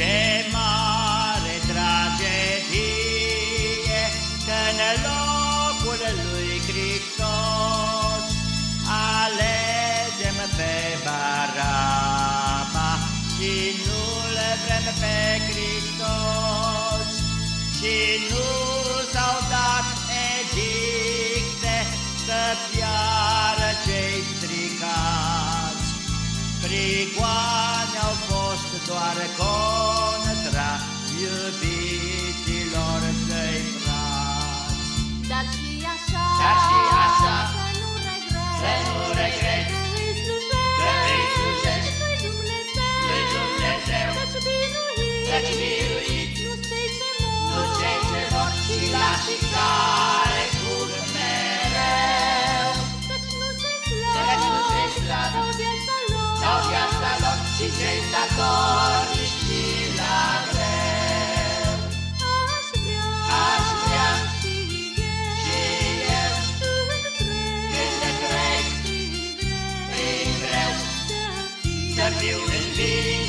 Ce mare tragedie că în locul lui Hristos alegem pe Baraba și nu-l vrem pe Hristos și nu Dar și așa, să nu regreți, să nu regreți, că îi slujești, că îi slujești lui Dumnezeu, lui Dumnezeu, căci biruit, căci biruit, nu-s cei ce mor, nu cei ce mor, ci lași care curg mereu. căci nu cei Căci nu cei slabi, slabi, dau viața lor, Dau viața lor și cei statornici să Să fiu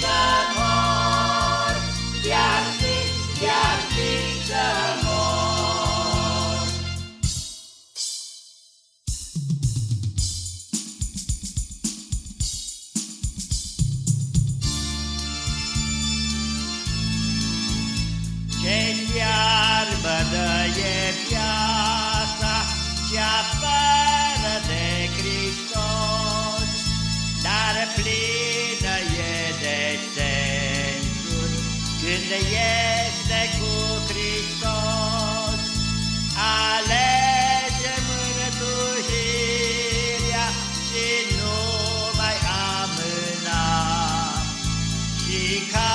plină e de sensuri Când este cu Hristos Alege mântuirea Și nu mai amâna. Și ca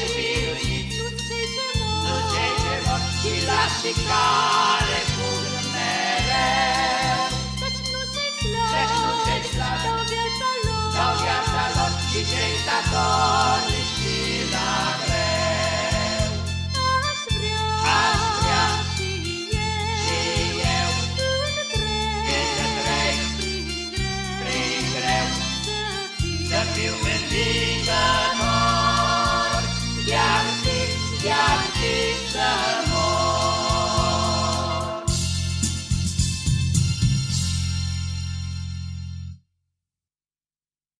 biruit, căci biruit, nu-s cei ce mor, nu cei ce mor, ci lași care curg mereu. căci nu cei slabi, Căci nu cei slabi, dau viața lor, Dau viața lor și cei